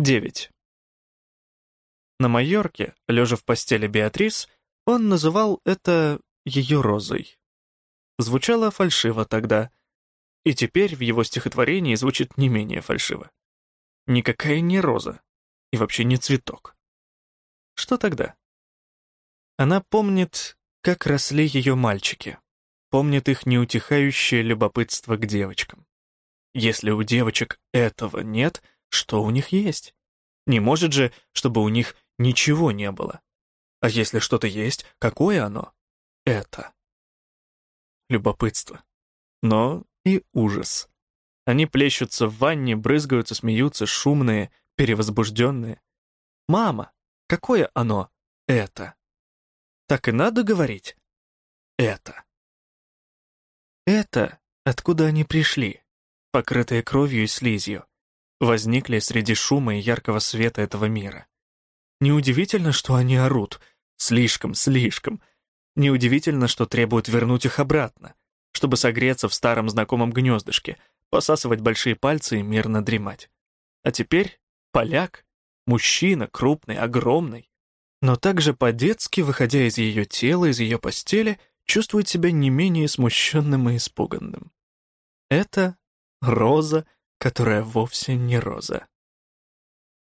9. На Майорке, лежа в постели Беатрис, он называл это ее розой. Звучало фальшиво тогда, и теперь в его стихотворении звучит не менее фальшиво. Никакая не роза, и вообще не цветок. Что тогда? Она помнит, как росли ее мальчики, помнит их неутихающее любопытство к девочкам. Если у девочек этого нет, что у них есть? Не может же, чтобы у них ничего не было. А если что-то есть, какое оно? Это. Любопытство. Но и ужас. Они плещутся в ванне, брызгаются, смеются, шумные, перевозбужденные. «Мама, какое оно? Это?» Так и надо говорить. Это. Это, откуда они пришли, покрытые кровью и слизью, возникли среди шума и яркого света этого мира. Неудивительно, что они орут. Слишком, слишком. Неудивительно, что требуют вернуть их обратно, чтобы согреться в старом знакомом гнездышке, посасывать большие пальцы и мирно дремать. А теперь поляк, мужчина, крупный, огромный, но также по-детски, выходя из ее тела, из ее постели, чувствует себя не менее смущенным и испуганным. Это роза, которая вовсе не роза.